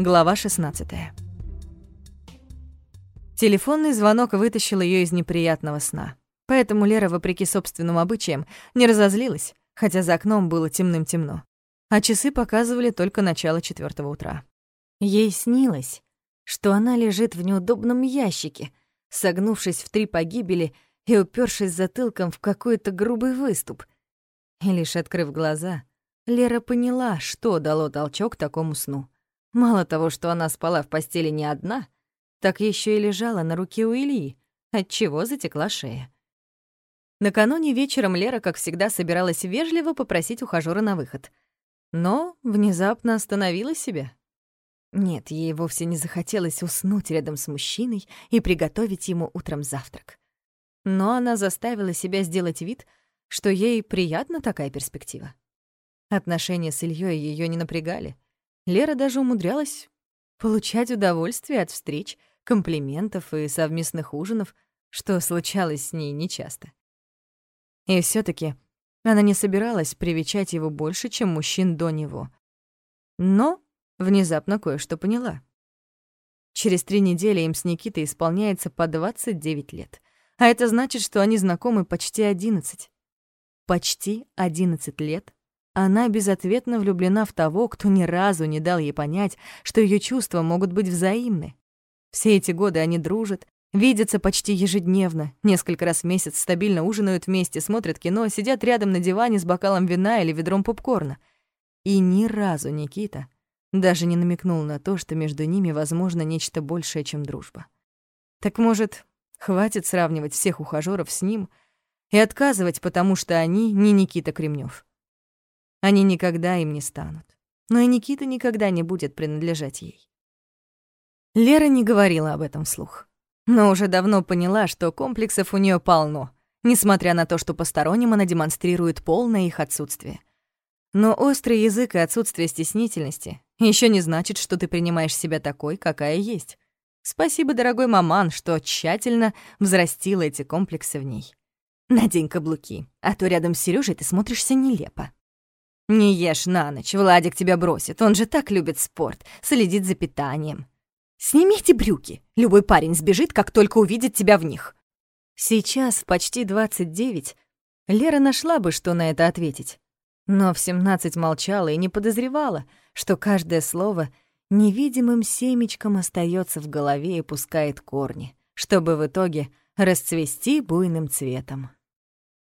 Глава 16. Телефонный звонок вытащил ее из неприятного сна. Поэтому Лера, вопреки собственным обычаям, не разозлилась, хотя за окном было темным-темно. А часы показывали только начало четвертого утра. Ей снилось, что она лежит в неудобном ящике, согнувшись в три погибели и упершись затылком в какой-то грубый выступ. И лишь открыв глаза, Лера поняла, что дало толчок такому сну. Мало того, что она спала в постели не одна, так еще и лежала на руке у Ильи, отчего затекла шея. Накануне вечером Лера, как всегда, собиралась вежливо попросить ухажёра на выход. Но внезапно остановила себя. Нет, ей вовсе не захотелось уснуть рядом с мужчиной и приготовить ему утром завтрак. Но она заставила себя сделать вид, что ей приятна такая перспектива. Отношения с Ильей ее не напрягали — Лера даже умудрялась получать удовольствие от встреч, комплиментов и совместных ужинов, что случалось с ней нечасто. И все таки она не собиралась привечать его больше, чем мужчин до него. Но внезапно кое-что поняла. Через три недели им с Никитой исполняется по 29 лет. А это значит, что они знакомы почти 11. Почти 11 лет она безответно влюблена в того, кто ни разу не дал ей понять, что ее чувства могут быть взаимны. Все эти годы они дружат, видятся почти ежедневно, несколько раз в месяц стабильно ужинают вместе, смотрят кино, сидят рядом на диване с бокалом вина или ведром попкорна. И ни разу Никита даже не намекнул на то, что между ними возможно нечто большее, чем дружба. Так может, хватит сравнивать всех ухажёров с ним и отказывать, потому что они не Никита Кремнёв. Они никогда им не станут. Но и Никита никогда не будет принадлежать ей. Лера не говорила об этом вслух, но уже давно поняла, что комплексов у нее полно, несмотря на то, что посторонним она демонстрирует полное их отсутствие. Но острый язык и отсутствие стеснительности еще не значит, что ты принимаешь себя такой, какая есть. Спасибо, дорогой маман, что тщательно взрастила эти комплексы в ней. Надень каблуки, а то рядом с Серёжей ты смотришься нелепо. «Не ешь на ночь, Владик тебя бросит. Он же так любит спорт, следит за питанием. Сними эти брюки. Любой парень сбежит, как только увидит тебя в них». Сейчас, в почти 29, Лера нашла бы, что на это ответить. Но в 17 молчала и не подозревала, что каждое слово невидимым семечком остается в голове и пускает корни, чтобы в итоге расцвести буйным цветом.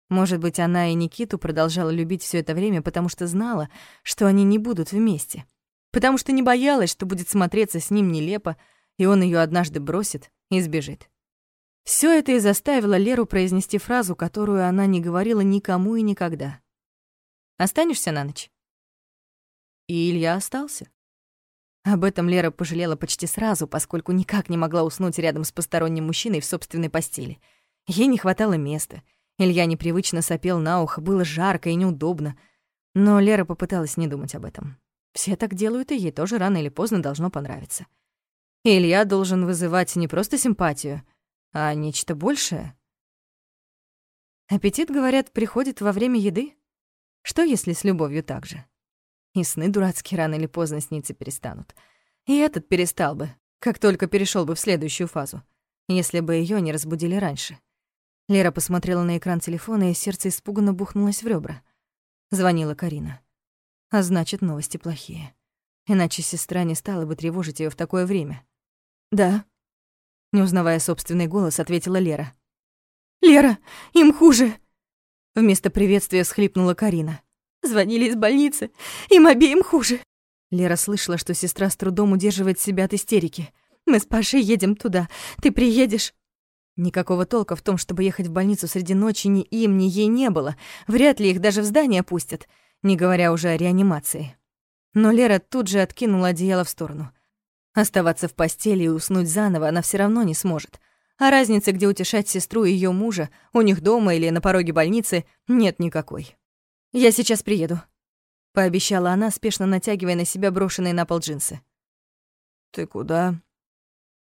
Может быть, она и Никиту продолжала любить все это время, потому что знала, что они не будут вместе. Потому что не боялась, что будет смотреться с ним нелепо, и он ее однажды бросит и сбежит. Все это и заставило Леру произнести фразу, которую она не говорила никому и никогда. «Останешься на ночь?» И Илья остался. Об этом Лера пожалела почти сразу, поскольку никак не могла уснуть рядом с посторонним мужчиной в собственной постели. Ей не хватало места — Илья непривычно сопел на ухо, было жарко и неудобно. Но Лера попыталась не думать об этом. Все так делают, и ей тоже рано или поздно должно понравиться. Илья должен вызывать не просто симпатию, а нечто большее. Аппетит, говорят, приходит во время еды. Что, если с любовью так же? И сны дурацкие рано или поздно сниться перестанут. И этот перестал бы, как только перешел бы в следующую фазу, если бы ее не разбудили раньше. Лера посмотрела на экран телефона, и сердце испуганно бухнулось в ребра. Звонила Карина. А значит, новости плохие. Иначе сестра не стала бы тревожить ее в такое время. «Да», — не узнавая собственный голос, ответила Лера. «Лера, им хуже!» Вместо приветствия всхлипнула Карина. «Звонили из больницы, им обеим хуже!» Лера слышала, что сестра с трудом удерживает себя от истерики. «Мы с Пашей едем туда. Ты приедешь?» Никакого толка в том, чтобы ехать в больницу среди ночи ни им, ни ей не было. Вряд ли их даже в здание пустят, не говоря уже о реанимации. Но Лера тут же откинула одеяло в сторону. Оставаться в постели и уснуть заново она все равно не сможет. А разницы, где утешать сестру и ее мужа, у них дома или на пороге больницы, нет никакой. «Я сейчас приеду», — пообещала она, спешно натягивая на себя брошенные на пол джинсы. «Ты куда?»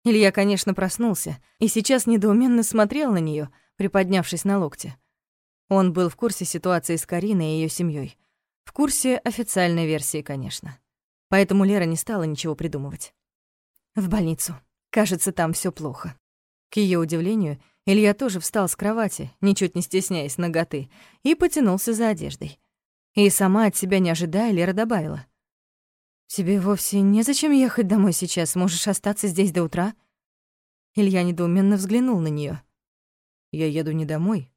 Илья, конечно, проснулся и сейчас недоуменно смотрел на нее, приподнявшись на локте. Он был в курсе ситуации с Кариной и ее семьей, В курсе официальной версии, конечно. Поэтому Лера не стала ничего придумывать. В больницу. Кажется, там все плохо. К ее удивлению, Илья тоже встал с кровати, ничуть не стесняясь ноготы, и потянулся за одеждой. И сама от себя не ожидая, Лера добавила. «Тебе вовсе незачем ехать домой сейчас, можешь остаться здесь до утра?» Илья недоуменно взглянул на нее. «Я еду не домой,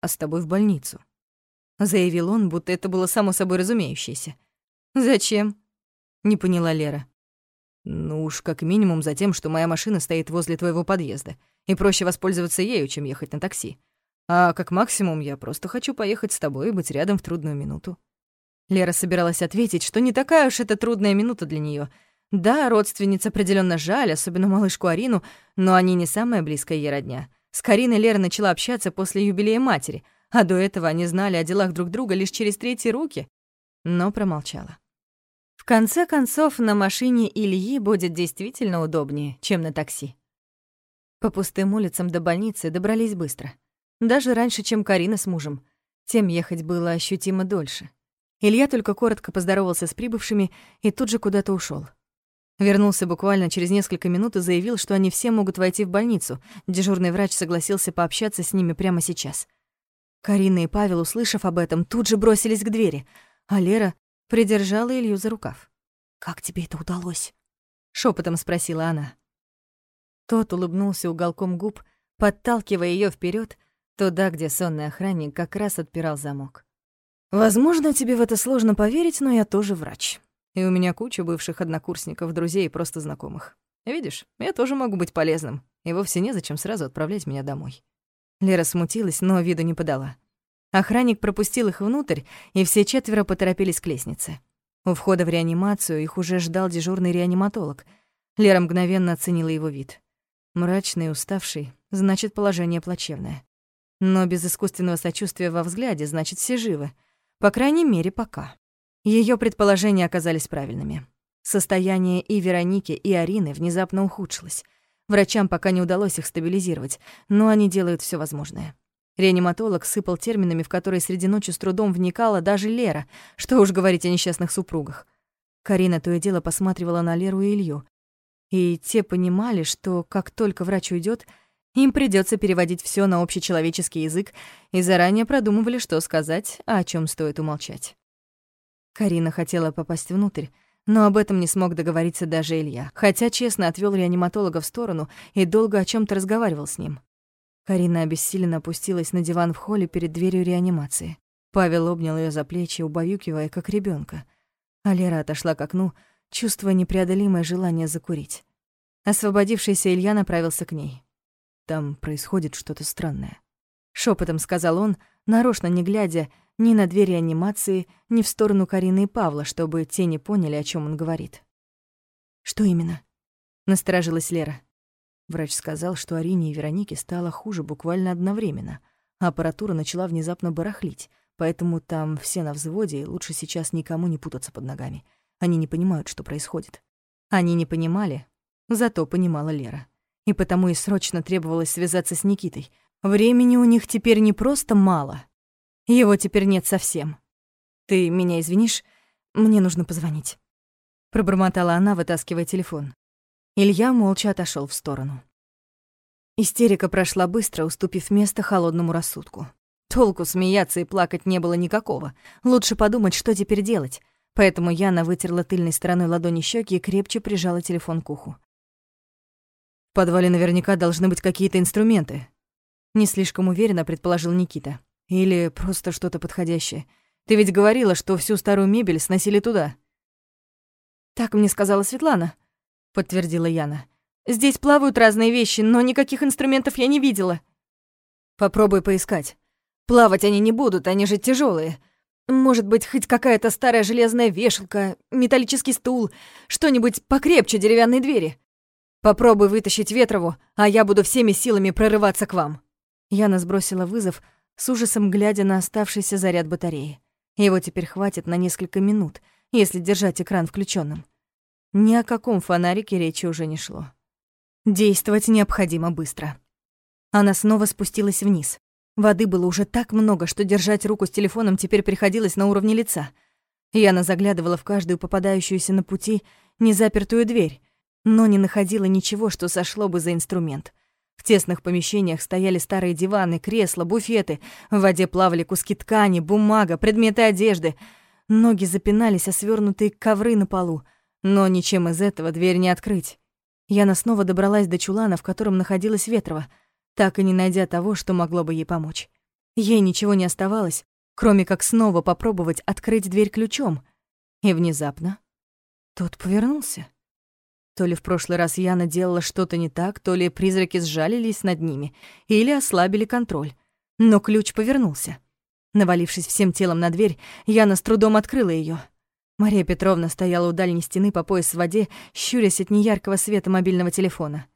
а с тобой в больницу», — заявил он, будто это было само собой разумеющееся. «Зачем?» — не поняла Лера. Ну уж как минимум за тем, что моя машина стоит возле твоего подъезда, и проще воспользоваться ею, чем ехать на такси. А как максимум я просто хочу поехать с тобой и быть рядом в трудную минуту». Лера собиралась ответить, что не такая уж это трудная минута для нее. Да, родственница определенно жаль, особенно малышку Арину, но они не самая близкая ей родня. С Кариной Лера начала общаться после юбилея матери, а до этого они знали о делах друг друга лишь через третьи руки, но промолчала. В конце концов, на машине Ильи будет действительно удобнее, чем на такси. По пустым улицам до больницы добрались быстро. Даже раньше, чем Карина с мужем. Тем ехать было ощутимо дольше. Илья только коротко поздоровался с прибывшими и тут же куда-то ушел. Вернулся буквально через несколько минут и заявил, что они все могут войти в больницу. Дежурный врач согласился пообщаться с ними прямо сейчас. Карина и Павел, услышав об этом, тут же бросились к двери, а Лера придержала Илью за рукав. «Как тебе это удалось?» — шепотом спросила она. Тот улыбнулся уголком губ, подталкивая ее вперед туда, где сонный охранник как раз отпирал замок. «Возможно, тебе в это сложно поверить, но я тоже врач. И у меня куча бывших однокурсников, друзей и просто знакомых. Видишь, я тоже могу быть полезным, и вовсе незачем сразу отправлять меня домой». Лера смутилась, но виду не подала. Охранник пропустил их внутрь, и все четверо поторопились к лестнице. У входа в реанимацию их уже ждал дежурный реаниматолог. Лера мгновенно оценила его вид. Мрачный, уставший, значит, положение плачевное. Но без искусственного сочувствия во взгляде, значит, все живы. По крайней мере, пока. Ее предположения оказались правильными. Состояние и Вероники, и Арины внезапно ухудшилось. Врачам пока не удалось их стабилизировать, но они делают все возможное. Реаниматолог сыпал терминами, в которые среди ночи с трудом вникала даже Лера, что уж говорить о несчастных супругах. Карина то и дело посматривала на Леру и Илью. И те понимали, что как только врач уйдет, им придется переводить все на общечеловеческий язык и заранее продумывали, что сказать, а о чем стоит умолчать. Карина хотела попасть внутрь, но об этом не смог договориться даже Илья, хотя честно отвел реаниматолога в сторону и долго о чем то разговаривал с ним. Карина обессиленно опустилась на диван в холле перед дверью реанимации. Павел обнял ее за плечи, убаюкивая, как ребенка. А Лера отошла к окну, чувствуя непреодолимое желание закурить. Освободившийся Илья направился к ней. «Там происходит что-то странное», — шепотом сказал он, нарочно не глядя ни на дверь реанимации, ни в сторону Карины и Павла, чтобы те не поняли, о чем он говорит. «Что именно?» — насторожилась Лера. Врач сказал, что Арине и Веронике стало хуже буквально одновременно, а аппаратура начала внезапно барахлить, поэтому там все на взводе, и лучше сейчас никому не путаться под ногами. Они не понимают, что происходит. Они не понимали, зато понимала Лера. И потому и срочно требовалось связаться с Никитой. Времени у них теперь не просто мало. Его теперь нет совсем. «Ты меня извинишь? Мне нужно позвонить». Пробормотала она, вытаскивая телефон. Илья молча отошел в сторону. Истерика прошла быстро, уступив место холодному рассудку. Толку смеяться и плакать не было никакого. Лучше подумать, что теперь делать. Поэтому Яна вытерла тыльной стороной ладони щеки и крепче прижала телефон к уху. «В подвале наверняка должны быть какие-то инструменты», — не слишком уверенно предположил Никита. «Или просто что-то подходящее. Ты ведь говорила, что всю старую мебель сносили туда». «Так мне сказала Светлана», — подтвердила Яна. «Здесь плавают разные вещи, но никаких инструментов я не видела». «Попробуй поискать. Плавать они не будут, они же тяжелые. Может быть, хоть какая-то старая железная вешалка, металлический стул, что-нибудь покрепче деревянной двери. Попробуй вытащить Ветрову, а я буду всеми силами прорываться к вам». Яна сбросила вызов, с ужасом глядя на оставшийся заряд батареи. Его теперь хватит на несколько минут, если держать экран включенным. Ни о каком фонарике речи уже не шло. Действовать необходимо быстро. Она снова спустилась вниз. Воды было уже так много, что держать руку с телефоном теперь приходилось на уровне лица. Яна заглядывала в каждую попадающуюся на пути незапертую дверь, но не находила ничего, что сошло бы за инструмент. В тесных помещениях стояли старые диваны, кресла, буфеты, в воде плавали куски ткани, бумага, предметы одежды. Ноги запинались о свернутые ковры на полу, но ничем из этого дверь не открыть. Яна снова добралась до чулана, в котором находилась Ветрова, так и не найдя того, что могло бы ей помочь. Ей ничего не оставалось, кроме как снова попробовать открыть дверь ключом. И внезапно тот повернулся. То ли в прошлый раз Яна делала что-то не так, то ли призраки сжалились над ними или ослабили контроль. Но ключ повернулся. Навалившись всем телом на дверь, Яна с трудом открыла ее. Мария Петровна стояла у дальней стены по пояс в воде, щурясь от неяркого света мобильного телефона.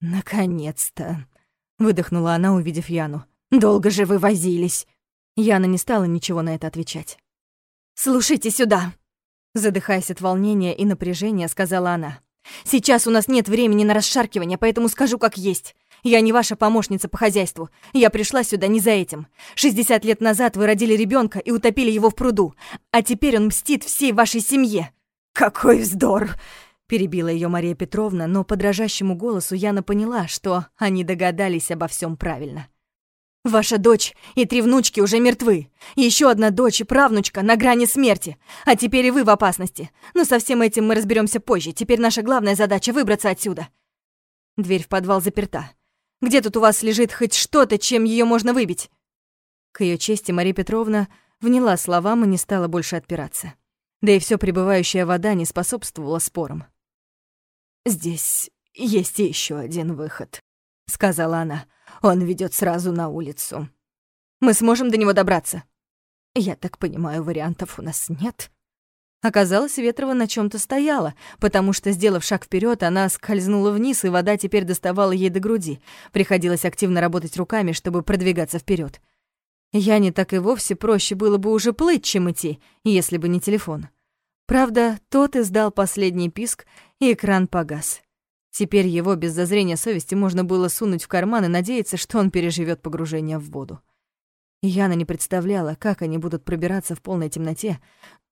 «Наконец-то!» — выдохнула она, увидев Яну. «Долго же вы возились!» Яна не стала ничего на это отвечать. «Слушайте сюда!» Задыхаясь от волнения и напряжения, сказала она. «Сейчас у нас нет времени на расшаркивание, поэтому скажу как есть. Я не ваша помощница по хозяйству. Я пришла сюда не за этим. 60 лет назад вы родили ребенка и утопили его в пруду, а теперь он мстит всей вашей семье». «Какой вздор!» Перебила ее Мария Петровна, но по дрожащему голосу Яна поняла, что они догадались обо всем правильно. Ваша дочь и три внучки уже мертвы. Еще одна дочь и правнучка на грани смерти. А теперь и вы в опасности. Но со всем этим мы разберемся позже. Теперь наша главная задача — выбраться отсюда. Дверь в подвал заперта. Где тут у вас лежит хоть что-то, чем ее можно выбить?» К ее чести Мария Петровна вняла словам и не стала больше отпираться. Да и все прибывающая вода не способствовала спорам. «Здесь есть еще один выход», — сказала она. Он ведет сразу на улицу. Мы сможем до него добраться. Я так понимаю, вариантов у нас нет. Оказалось, Ветрова на чем то стояла, потому что, сделав шаг вперед, она скользнула вниз, и вода теперь доставала ей до груди. Приходилось активно работать руками, чтобы продвигаться вперед. Яне так и вовсе проще было бы уже плыть, чем идти, если бы не телефон. Правда, тот издал последний писк, и экран погас. Теперь его без зазрения совести можно было сунуть в карман и надеяться, что он переживет погружение в воду. Яна не представляла, как они будут пробираться в полной темноте,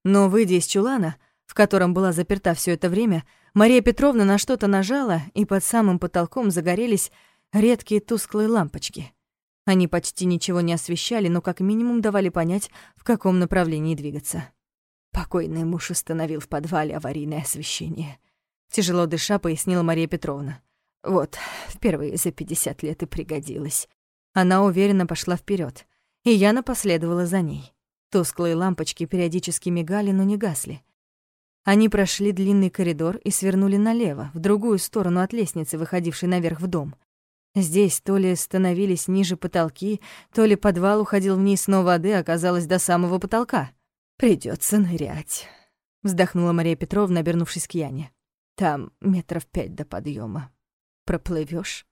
но, выйдя из чулана, в котором была заперта все это время, Мария Петровна на что-то нажала, и под самым потолком загорелись редкие тусклые лампочки. Они почти ничего не освещали, но как минимум давали понять, в каком направлении двигаться. Покойный муж установил в подвале аварийное освещение. Тяжело дыша, пояснила Мария Петровна. Вот, впервые за 50 лет и пригодилась. Она уверенно пошла вперед, и Яна последовала за ней. Тусклые лампочки периодически мигали, но не гасли. Они прошли длинный коридор и свернули налево, в другую сторону от лестницы, выходившей наверх в дом. Здесь то ли становились ниже потолки, то ли подвал уходил вниз, но воды оказалось до самого потолка. Придется нырять», — вздохнула Мария Петровна, обернувшись к Яне. Там метров пять до подъема. Проплывешь?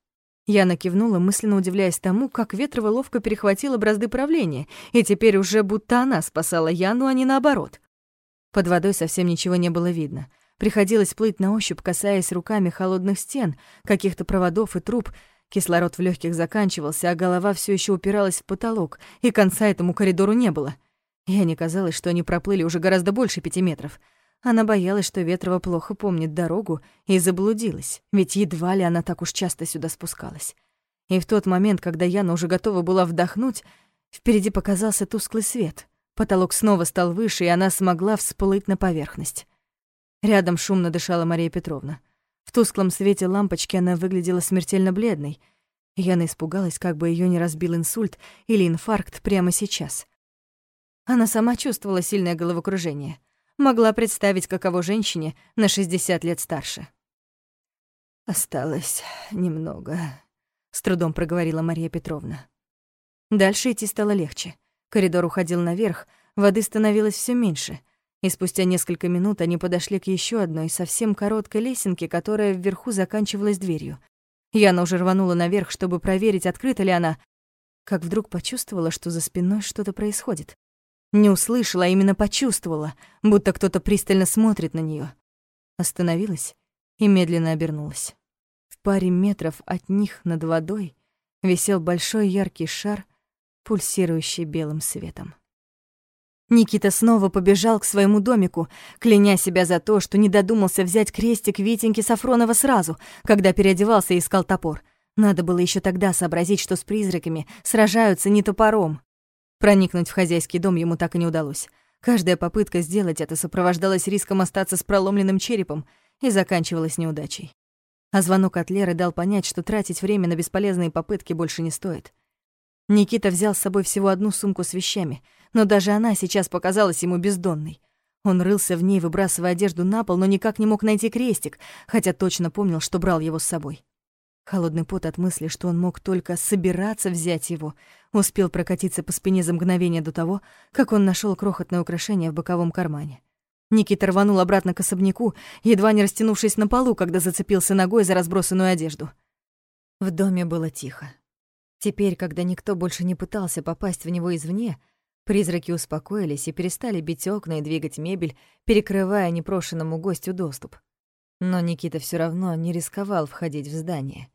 Я накивнула, мысленно удивляясь тому, как Ветрова ловко перехватила бразды правления, и теперь уже будто она спасала Яну, а не наоборот. Под водой совсем ничего не было видно. Приходилось плыть на ощупь, касаясь руками холодных стен, каких-то проводов и труб. Кислород в легких заканчивался, а голова все еще упиралась в потолок, и конца этому коридору не было. Я не казалось, что они проплыли уже гораздо больше пяти метров — она боялась, что Ветрова плохо помнит дорогу, и заблудилась, ведь едва ли она так уж часто сюда спускалась. И в тот момент, когда Яна уже готова была вдохнуть, впереди показался тусклый свет. Потолок снова стал выше, и она смогла всплыть на поверхность. Рядом шумно дышала Мария Петровна. В тусклом свете лампочки она выглядела смертельно бледной. Яна испугалась, как бы ее не разбил инсульт или инфаркт прямо сейчас. Она сама чувствовала сильное головокружение могла представить, каково женщине на 60 лет старше. «Осталось немного», — с трудом проговорила Мария Петровна. Дальше идти стало легче. Коридор уходил наверх, воды становилось все меньше, и спустя несколько минут они подошли к еще одной совсем короткой лесенке, которая вверху заканчивалась дверью. Яна уже рванула наверх, чтобы проверить, открыта ли она, как вдруг почувствовала, что за спиной что-то происходит. Не услышала, а именно почувствовала, будто кто-то пристально смотрит на нее. Остановилась и медленно обернулась. В паре метров от них над водой висел большой яркий шар, пульсирующий белым светом. Никита снова побежал к своему домику, кляня себя за то, что не додумался взять крестик Витеньки Сафронова сразу, когда переодевался и искал топор. Надо было еще тогда сообразить, что с призраками сражаются не топором. Проникнуть в хозяйский дом ему так и не удалось. Каждая попытка сделать это сопровождалась риском остаться с проломленным черепом и заканчивалась неудачей. А звонок от Леры дал понять, что тратить время на бесполезные попытки больше не стоит. Никита взял с собой всего одну сумку с вещами, но даже она сейчас показалась ему бездонной. Он рылся в ней, выбрасывая одежду на пол, но никак не мог найти крестик, хотя точно помнил, что брал его с собой. Холодный пот от мысли, что он мог только собираться взять его, успел прокатиться по спине за мгновение до того, как он нашел крохотное украшение в боковом кармане. Никита рванул обратно к особняку, едва не растянувшись на полу, когда зацепился ногой за разбросанную одежду. В доме было тихо. Теперь, когда никто больше не пытался попасть в него извне, призраки успокоились и перестали бить окна и двигать мебель, перекрывая непрошенному гостю доступ. Но Никита все равно не рисковал входить в здание,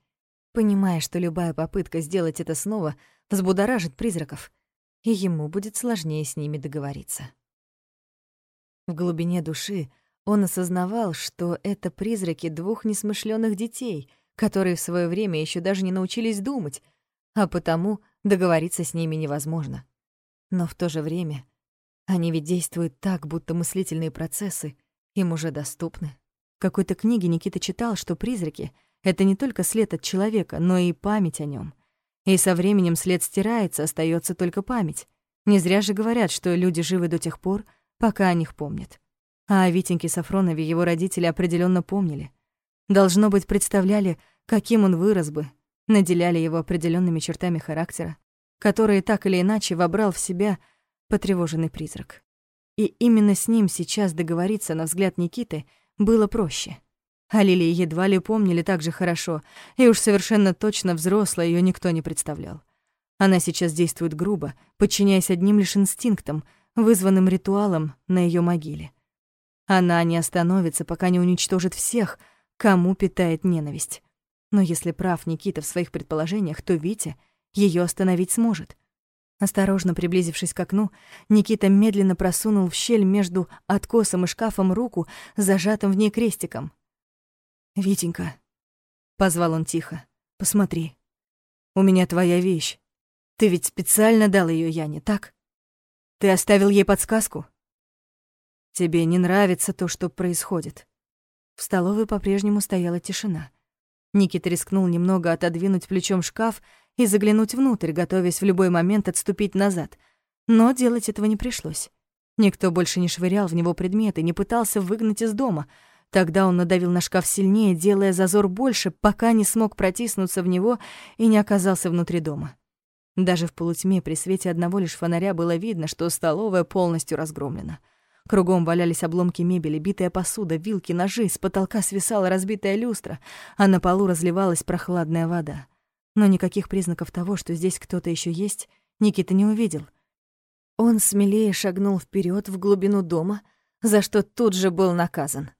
понимая, что любая попытка сделать это снова взбудоражит призраков, и ему будет сложнее с ними договориться. В глубине души он осознавал, что это призраки двух несмышленых детей, которые в свое время еще даже не научились думать, а потому договориться с ними невозможно. Но в то же время они ведь действуют так, будто мыслительные процессы им уже доступны. В какой-то книге Никита читал, что призраки — это не только след от человека, но и память о нем. И со временем след стирается, остается только память. Не зря же говорят, что люди живы до тех пор, пока о них помнят. А о Витеньке Сафронове его родители определенно помнили. Должно быть, представляли, каким он вырос бы, наделяли его определенными чертами характера, которые так или иначе вобрал в себя потревоженный призрак. И именно с ним сейчас договориться, на взгляд Никиты, было проще. А Лилии едва ли помнили так же хорошо, и уж совершенно точно взрослой ее никто не представлял. Она сейчас действует грубо, подчиняясь одним лишь инстинктам, вызванным ритуалом на ее могиле. Она не остановится, пока не уничтожит всех, кому питает ненависть. Но если прав Никита в своих предположениях, то Витя ее остановить сможет. Осторожно приблизившись к окну, Никита медленно просунул в щель между откосом и шкафом руку, зажатым в ней крестиком. «Витенька», — позвал он тихо, — «посмотри. У меня твоя вещь. Ты ведь специально дал ее Яне, так? Ты оставил ей подсказку? Тебе не нравится то, что происходит». В столовой по-прежнему стояла тишина. Никита рискнул немного отодвинуть плечом шкаф и заглянуть внутрь, готовясь в любой момент отступить назад. Но делать этого не пришлось. Никто больше не швырял в него предметы, не пытался выгнать из дома. Тогда он надавил на шкаф сильнее, делая зазор больше, пока не смог протиснуться в него и не оказался внутри дома. Даже в полутьме при свете одного лишь фонаря было видно, что столовая полностью разгромлена. Кругом валялись обломки мебели, битая посуда, вилки, ножи, с потолка свисала разбитая люстра, а на полу разливалась прохладная вода. Но никаких признаков того, что здесь кто-то еще есть, Никита не увидел. Он смелее шагнул вперед в глубину дома, за что тут же был наказан.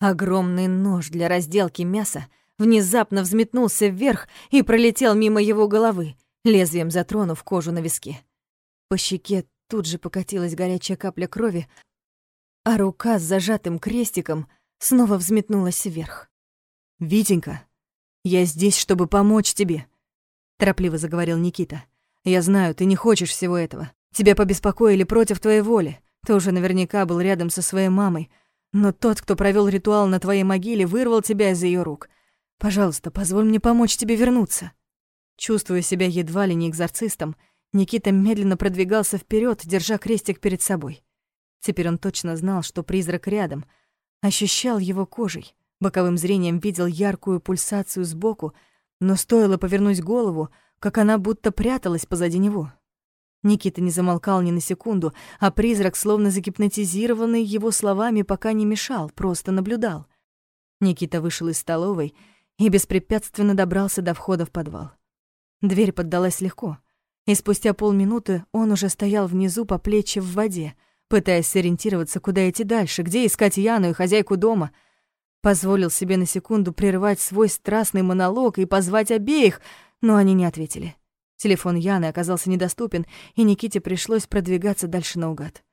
Огромный нож для разделки мяса внезапно взметнулся вверх и пролетел мимо его головы, лезвием затронув кожу на виске. По щеке тут же покатилась горячая капля крови, а рука с зажатым крестиком снова взметнулась вверх. «Витенька, я здесь, чтобы помочь тебе», — торопливо заговорил Никита. «Я знаю, ты не хочешь всего этого. Тебя побеспокоили против твоей воли. Ты уже наверняка был рядом со своей мамой. Но тот, кто провел ритуал на твоей могиле, вырвал тебя из ее рук. Пожалуйста, позволь мне помочь тебе вернуться». Чувствуя себя едва ли не экзорцистом, Никита медленно продвигался вперед, держа крестик перед собой. Теперь он точно знал, что призрак рядом, ощущал его кожей, боковым зрением видел яркую пульсацию сбоку, но стоило повернуть голову, как она будто пряталась позади него. Никита не замолкал ни на секунду, а призрак, словно загипнотизированный его словами, пока не мешал, просто наблюдал. Никита вышел из столовой и беспрепятственно добрался до входа в подвал. Дверь поддалась легко, и спустя полминуты он уже стоял внизу по плечи в воде — пытаясь сориентироваться, куда идти дальше, где искать Яну и хозяйку дома. Позволил себе на секунду прервать свой страстный монолог и позвать обеих, но они не ответили. Телефон Яны оказался недоступен, и Никите пришлось продвигаться дальше наугад.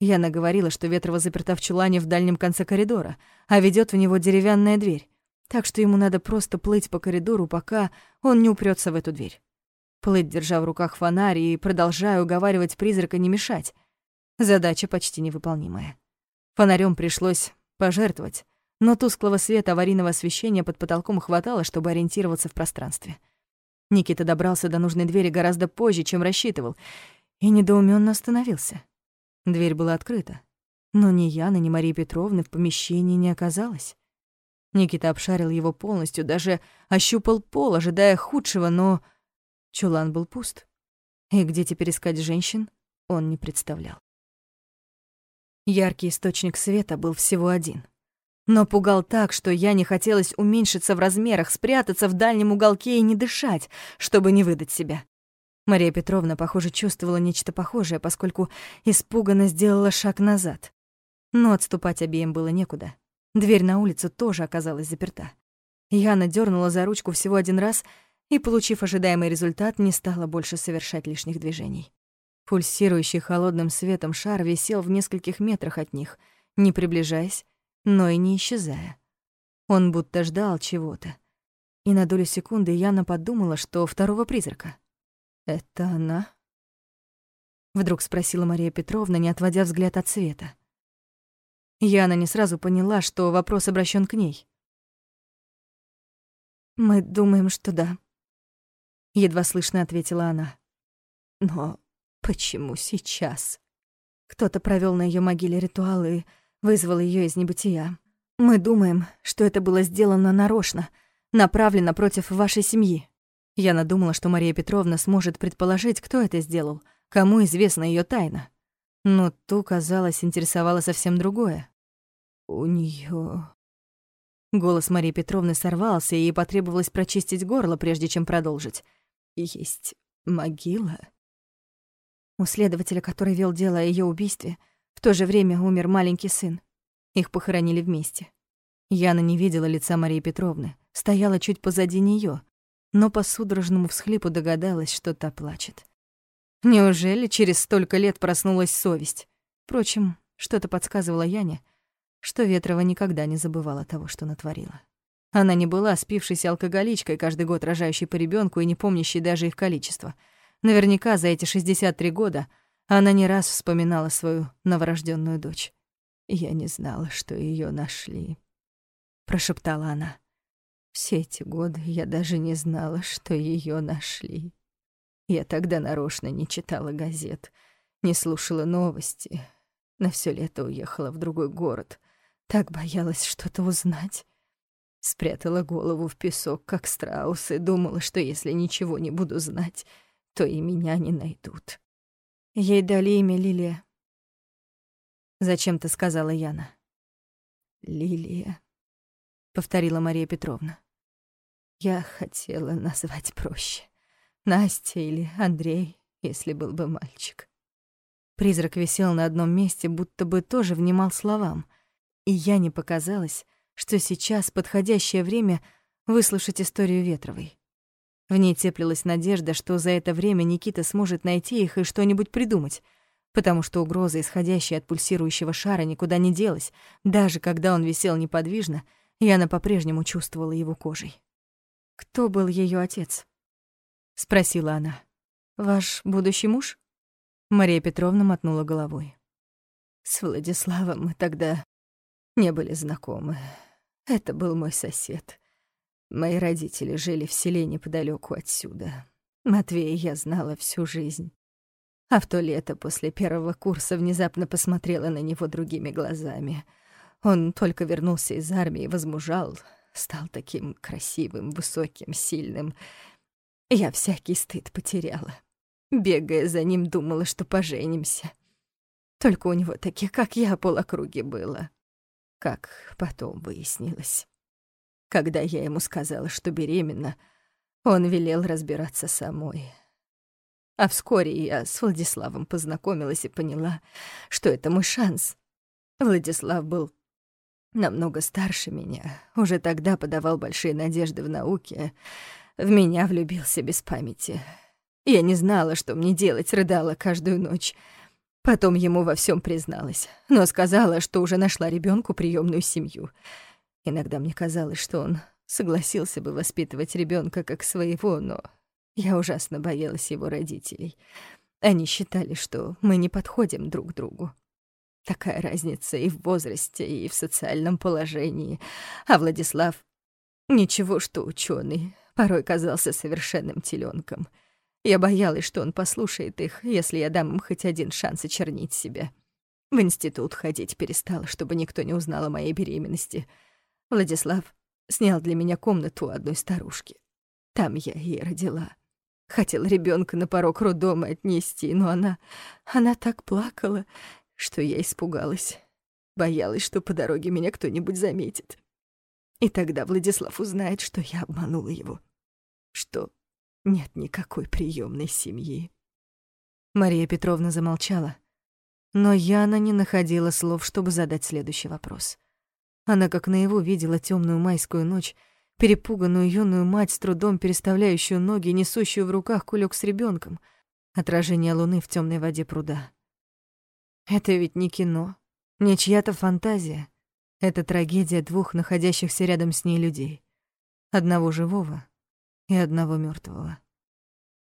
Яна говорила, что Ветрова заперта в чулане в дальнем конце коридора, а ведет в него деревянная дверь. Так что ему надо просто плыть по коридору, пока он не упрется в эту дверь. Плыть, держа в руках фонарь и продолжая уговаривать призрака не мешать. Задача почти невыполнимая. Фонарем пришлось пожертвовать, но тусклого света аварийного освещения под потолком хватало, чтобы ориентироваться в пространстве. Никита добрался до нужной двери гораздо позже, чем рассчитывал, и недоуменно остановился. Дверь была открыта, но ни Яны, ни Марии Петровны в помещении не оказалось. Никита обшарил его полностью, даже ощупал пол, ожидая худшего, но чулан был пуст. И где теперь искать женщин, он не представлял. Яркий источник света был всего один. Но пугал так, что я не хотелось уменьшиться в размерах, спрятаться в дальнем уголке и не дышать, чтобы не выдать себя. Мария Петровна, похоже, чувствовала нечто похожее, поскольку испуганно сделала шаг назад. Но отступать обеим было некуда. Дверь на улицу тоже оказалась заперта. Яна дернула за ручку всего один раз и, получив ожидаемый результат, не стала больше совершать лишних движений. Пульсирующий холодным светом шар висел в нескольких метрах от них, не приближаясь, но и не исчезая. Он будто ждал чего-то. И на долю секунды Яна подумала, что второго призрака. «Это она?» Вдруг спросила Мария Петровна, не отводя взгляд от света. Яна не сразу поняла, что вопрос обращен к ней. «Мы думаем, что да», — едва слышно ответила она. «Но почему сейчас?» Кто-то провел на ее могиле ритуал и вызвал ее из небытия. Мы думаем, что это было сделано нарочно, направлено против вашей семьи. Я надумала, что Мария Петровна сможет предположить, кто это сделал, кому известна ее тайна. Но ту, казалось, интересовало совсем другое. У нее. Голос Марии Петровны сорвался, и ей потребовалось прочистить горло, прежде чем продолжить. Есть могила. У следователя, который вел дело о ее убийстве, в то же время умер маленький сын. Их похоронили вместе. Яна не видела лица Марии Петровны, стояла чуть позади нее, но по судорожному всхлипу догадалась, что та плачет. Неужели через столько лет проснулась совесть? Впрочем, что-то подсказывало Яне, что Ветрова никогда не забывала того, что натворила. Она не была спившейся алкоголичкой, каждый год рожающей по ребенку и не помнящей даже их количество. Наверняка за эти 63 года она не раз вспоминала свою новорожденную дочь. «Я не знала, что ее нашли», — прошептала она. «Все эти годы я даже не знала, что ее нашли». Я тогда нарочно не читала газет, не слушала новости. На все лето уехала в другой город. Так боялась что-то узнать. Спрятала голову в песок, как страус, и думала, что если ничего не буду знать, то и меня не найдут. Ей дали имя Лилия. Зачем-то сказала Яна. Лилия, повторила Мария Петровна. Я хотела назвать проще. Настя или Андрей, если был бы мальчик. Призрак висел на одном месте, будто бы тоже внимал словам, и я не показалось, что сейчас подходящее время выслушать историю Ветровой. В ней теплилась надежда, что за это время Никита сможет найти их и что-нибудь придумать, потому что угроза, исходящая от пульсирующего шара, никуда не делась, даже когда он висел неподвижно, и она по-прежнему чувствовала его кожей. Кто был ее отец? — спросила она. «Ваш будущий муж?» Мария Петровна мотнула головой. «С Владиславом мы тогда не были знакомы. Это был мой сосед. Мои родители жили в селе неподалеку отсюда. Матвея я знала всю жизнь. А в то лето после первого курса внезапно посмотрела на него другими глазами. Он только вернулся из армии, возмужал, стал таким красивым, высоким, сильным — я всякий стыд потеряла. Бегая за ним, думала, что поженимся. Только у него таких, как я, полокруги было. Как потом выяснилось. Когда я ему сказала, что беременна, он велел разбираться самой. А вскоре я с Владиславом познакомилась и поняла, что это мой шанс. Владислав был намного старше меня, уже тогда подавал большие надежды в науке, в меня влюбился без памяти. Я не знала, что мне делать, рыдала каждую ночь. Потом ему во всем призналась, но сказала, что уже нашла ребенку приемную семью. Иногда мне казалось, что он согласился бы воспитывать ребенка как своего, но я ужасно боялась его родителей. Они считали, что мы не подходим друг другу. Такая разница и в возрасте, и в социальном положении. А Владислав ничего, что ученый, порой казался совершенным теленком — я боялась, что он послушает их, если я дам им хоть один шанс очернить себя. В институт ходить перестала, чтобы никто не узнал о моей беременности. Владислав снял для меня комнату у одной старушки. Там я и родила. Хотела ребенка на порог роддома отнести, но она... Она так плакала, что я испугалась. Боялась, что по дороге меня кто-нибудь заметит. И тогда Владислав узнает, что я обманула его. Что нет никакой приемной семьи. Мария Петровна замолчала, но Яна не находила слов, чтобы задать следующий вопрос. Она как наяву видела темную майскую ночь, перепуганную юную мать, с трудом переставляющую ноги, несущую в руках кулек с ребенком, отражение луны в темной воде пруда. Это ведь не кино, не чья-то фантазия. Это трагедия двух находящихся рядом с ней людей. Одного живого и одного мертвого.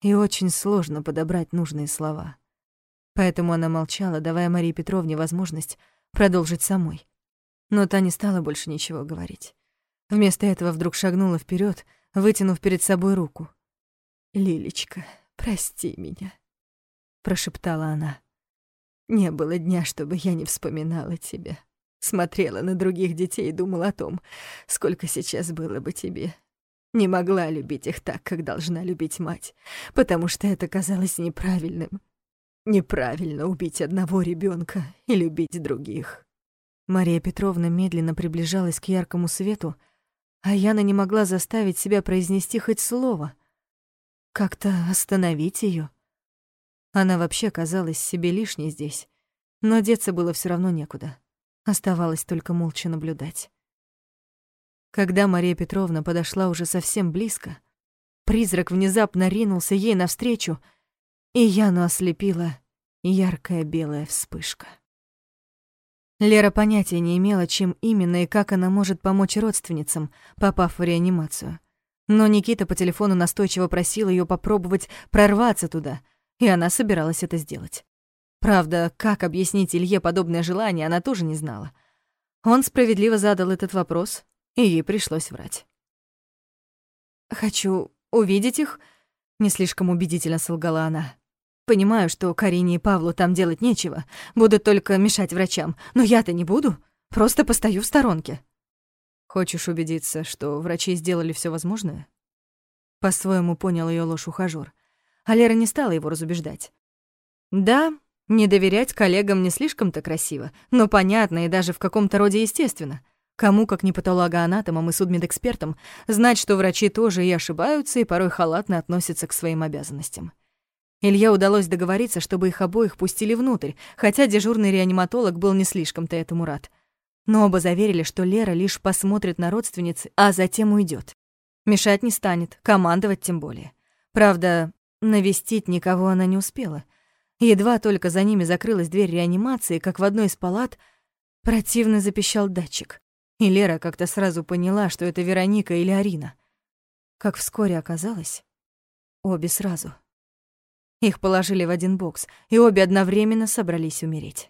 И очень сложно подобрать нужные слова. Поэтому она молчала, давая Марии Петровне возможность продолжить самой. Но та не стала больше ничего говорить. Вместо этого вдруг шагнула вперед, вытянув перед собой руку. «Лилечка, прости меня», — прошептала она. «Не было дня, чтобы я не вспоминала тебя. Смотрела на других детей и думала о том, сколько сейчас было бы тебе, не могла любить их так, как должна любить мать, потому что это казалось неправильным. Неправильно убить одного ребенка и любить других. Мария Петровна медленно приближалась к яркому свету, а Яна не могла заставить себя произнести хоть слово. Как-то остановить ее. Она вообще казалась себе лишней здесь, но деться было все равно некуда. Оставалось только молча наблюдать. Когда Мария Петровна подошла уже совсем близко, призрак внезапно ринулся ей навстречу, и Яну ослепила яркая белая вспышка. Лера понятия не имела, чем именно и как она может помочь родственницам, попав в реанимацию. Но Никита по телефону настойчиво просил ее попробовать прорваться туда, и она собиралась это сделать. Правда, как объяснить Илье подобное желание, она тоже не знала. Он справедливо задал этот вопрос, и ей пришлось врать. «Хочу увидеть их», — не слишком убедительно солгала она. «Понимаю, что Карине и Павлу там делать нечего, будут только мешать врачам, но я-то не буду, просто постою в сторонке». «Хочешь убедиться, что врачи сделали все возможное?» По-своему понял ее ложь ухажёр. А Лера не стала его разубеждать. «Да, не доверять коллегам не слишком-то красиво, но понятно и даже в каком-то роде естественно. Кому, как не патологоанатомам и судмедэкспертам, знать, что врачи тоже и ошибаются, и порой халатно относятся к своим обязанностям. Илье удалось договориться, чтобы их обоих пустили внутрь, хотя дежурный реаниматолог был не слишком-то этому рад. Но оба заверили, что Лера лишь посмотрит на родственницы, а затем уйдет. Мешать не станет, командовать тем более. Правда, навестить никого она не успела. Едва только за ними закрылась дверь реанимации, как в одной из палат противно запищал датчик. И Лера как-то сразу поняла, что это Вероника или Арина. Как вскоре оказалось, обе сразу. Их положили в один бокс, и обе одновременно собрались умереть.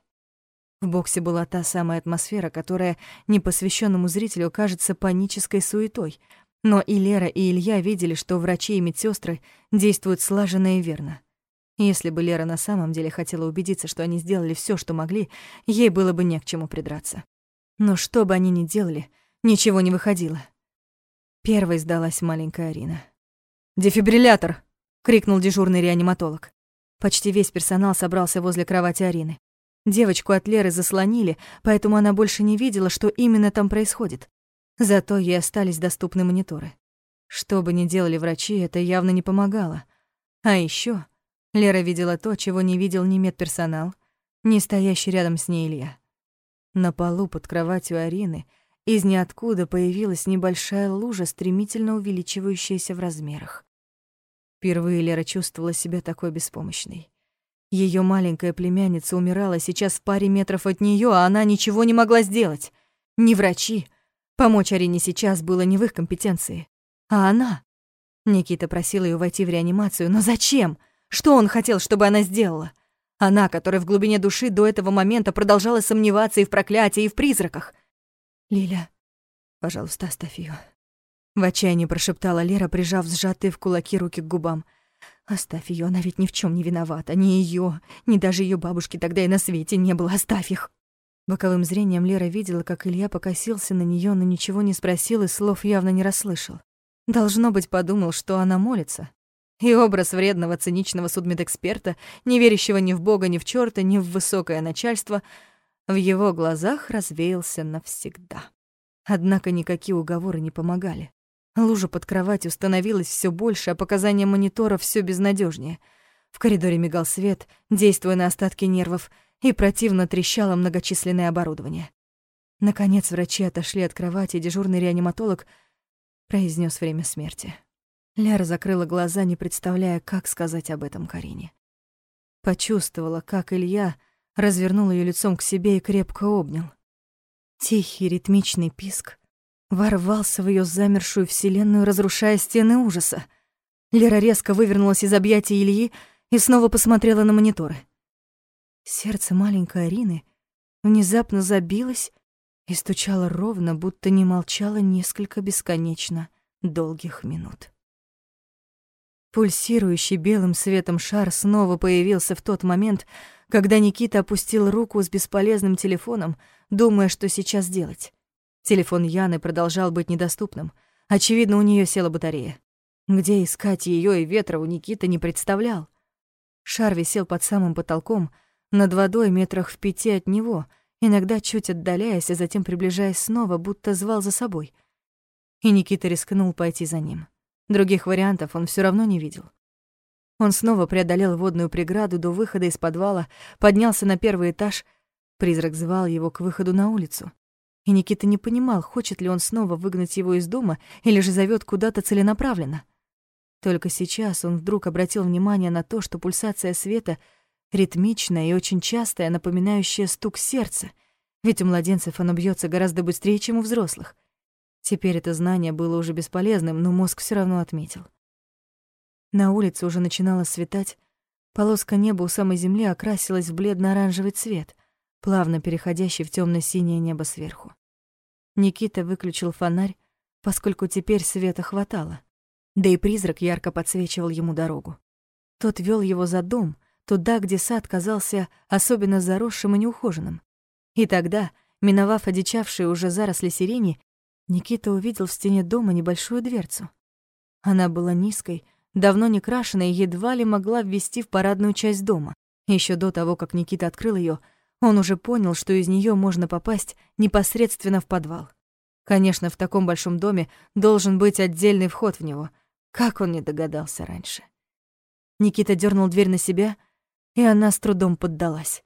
В боксе была та самая атмосфера, которая непосвященному зрителю кажется панической суетой, но и Лера, и Илья видели, что врачи и медсестры действуют слаженно и верно. Если бы Лера на самом деле хотела убедиться, что они сделали все, что могли, ей было бы не к чему придраться. Но что бы они ни делали, ничего не выходило. Первой сдалась маленькая Арина. «Дефибриллятор!» — крикнул дежурный реаниматолог. Почти весь персонал собрался возле кровати Арины. Девочку от Леры заслонили, поэтому она больше не видела, что именно там происходит. Зато ей остались доступны мониторы. Что бы ни делали врачи, это явно не помогало. А еще Лера видела то, чего не видел ни медперсонал, ни стоящий рядом с ней Илья. На полу под кроватью Арины из ниоткуда появилась небольшая лужа, стремительно увеличивающаяся в размерах. Впервые Лера чувствовала себя такой беспомощной. Ее маленькая племянница умирала сейчас в паре метров от нее, а она ничего не могла сделать. Ни врачи. Помочь Арине сейчас было не в их компетенции. А она... Никита просил ее войти в реанимацию, но зачем? Что он хотел, чтобы она сделала? Она, которая в глубине души до этого момента продолжала сомневаться и в проклятии, и в призраках. «Лиля, пожалуйста, оставь ее. В отчаянии прошептала Лера, прижав сжатые в кулаки руки к губам. «Оставь ее, она ведь ни в чем не виновата. Ни ее, ни даже ее бабушки тогда и на свете не было. Оставь их!» Боковым зрением Лера видела, как Илья покосился на нее, но ничего не спросил и слов явно не расслышал. Должно быть, подумал, что она молится. И образ вредного циничного судмедэксперта, не верящего ни в Бога, ни в чёрта, ни в высокое начальство, в его глазах развеялся навсегда. Однако никакие уговоры не помогали. Лужа под кроватью становилась все больше, а показания монитора все безнадежнее. В коридоре мигал свет, действуя на остатки нервов, и противно трещало многочисленное оборудование. Наконец врачи отошли от кровати, и дежурный реаниматолог произнес время смерти. Ляра закрыла глаза, не представляя, как сказать об этом Карине. Почувствовала, как Илья развернул ее лицом к себе и крепко обнял. Тихий ритмичный писк ворвался в ее замершую вселенную, разрушая стены ужаса. Лера резко вывернулась из объятий Ильи и снова посмотрела на мониторы. Сердце маленькой Арины внезапно забилось и стучало ровно, будто не молчало несколько бесконечно долгих минут. Пульсирующий белым светом шар снова появился в тот момент, когда Никита опустил руку с бесполезным телефоном, думая, что сейчас делать. Телефон Яны продолжал быть недоступным. Очевидно, у нее села батарея. Где искать ее и Ветрову Никита не представлял. Шар висел под самым потолком, над водой метрах в пяти от него, иногда чуть отдаляясь, а затем приближаясь снова, будто звал за собой. И Никита рискнул пойти за ним. Других вариантов он все равно не видел. Он снова преодолел водную преграду до выхода из подвала, поднялся на первый этаж. Призрак звал его к выходу на улицу. И Никита не понимал, хочет ли он снова выгнать его из дома или же зовет куда-то целенаправленно. Только сейчас он вдруг обратил внимание на то, что пульсация света ритмичная и очень частая, напоминающая стук сердца, ведь у младенцев оно бьется гораздо быстрее, чем у взрослых. Теперь это знание было уже бесполезным, но мозг все равно отметил. На улице уже начинало светать, полоска неба у самой земли окрасилась в бледно-оранжевый цвет — плавно переходящий в темно синее небо сверху. Никита выключил фонарь, поскольку теперь света хватало. Да и призрак ярко подсвечивал ему дорогу. Тот вел его за дом, туда, где сад казался особенно заросшим и неухоженным. И тогда, миновав одичавшие уже заросли сирени, Никита увидел в стене дома небольшую дверцу. Она была низкой, давно не крашеной и едва ли могла ввести в парадную часть дома. Еще до того, как Никита открыл ее, он уже понял, что из нее можно попасть непосредственно в подвал. Конечно, в таком большом доме должен быть отдельный вход в него. Как он не догадался раньше? Никита дернул дверь на себя, и она с трудом поддалась.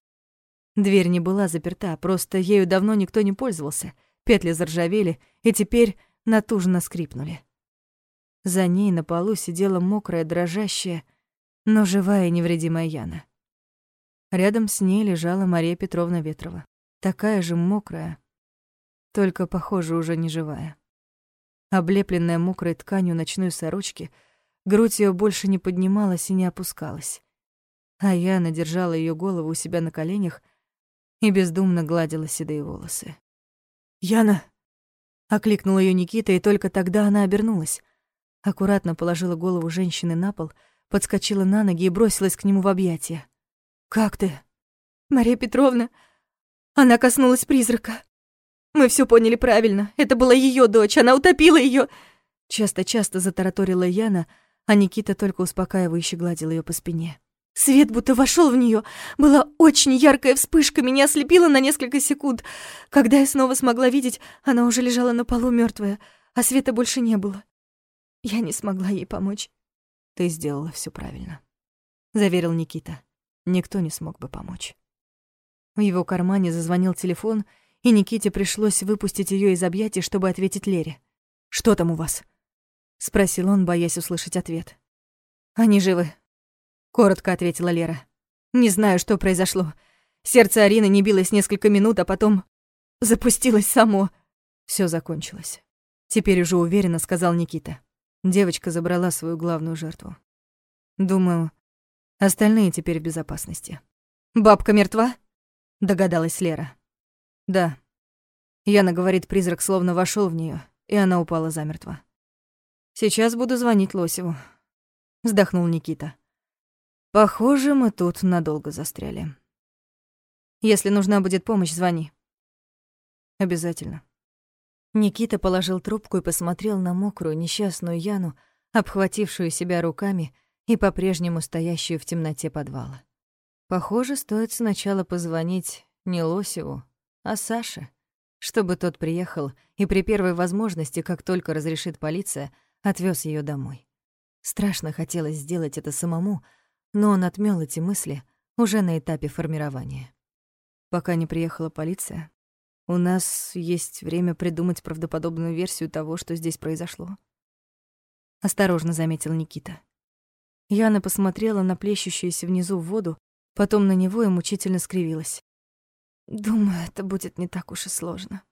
Дверь не была заперта, просто ею давно никто не пользовался. Петли заржавели и теперь натужно скрипнули. За ней на полу сидела мокрая, дрожащая, но живая и невредимая Яна. Рядом с ней лежала Мария Петровна Ветрова. Такая же мокрая, только, похоже, уже не живая. Облепленная мокрой тканью ночной сорочки, грудь ее больше не поднималась и не опускалась. А я надержала ее голову у себя на коленях и бездумно гладила седые волосы. «Яна!» — окликнула ее Никита, и только тогда она обернулась. Аккуратно положила голову женщины на пол, подскочила на ноги и бросилась к нему в объятия. «Как ты?» «Мария Петровна, она коснулась призрака. Мы все поняли правильно. Это была ее дочь, она утопила ее. Часто-часто затараторила Яна, а Никита только успокаивающе гладил ее по спине. Свет будто вошел в нее. Была очень яркая вспышка, меня ослепила на несколько секунд. Когда я снова смогла видеть, она уже лежала на полу мертвая, а света больше не было. Я не смогла ей помочь. Ты сделала все правильно, заверил Никита никто не смог бы помочь. В его кармане зазвонил телефон, и Никите пришлось выпустить ее из объятий, чтобы ответить Лере. «Что там у вас?» — спросил он, боясь услышать ответ. «Они живы», — коротко ответила Лера. Не знаю, что произошло. Сердце Арины не билось несколько минут, а потом запустилось само. Все закончилось. Теперь уже уверенно сказал Никита. Девочка забрала свою главную жертву. Думаю, остальные теперь в безопасности. Бабка мертва? Догадалась Лера. Да. Яна говорит, призрак словно вошел в нее, и она упала замертво. Сейчас буду звонить Лосеву. Вздохнул Никита. Похоже, мы тут надолго застряли. Если нужна будет помощь, звони. Обязательно. Никита положил трубку и посмотрел на мокрую, несчастную Яну, обхватившую себя руками и по-прежнему стоящую в темноте подвала. Похоже, стоит сначала позвонить не Лосеву, а Саше, чтобы тот приехал и при первой возможности, как только разрешит полиция, отвез ее домой. Страшно хотелось сделать это самому, но он отмёл эти мысли уже на этапе формирования. Пока не приехала полиция, у нас есть время придумать правдоподобную версию того, что здесь произошло. Осторожно заметил Никита. Яна посмотрела на плещущуюся внизу воду, потом на него и мучительно скривилась. Думаю, это будет не так уж и сложно.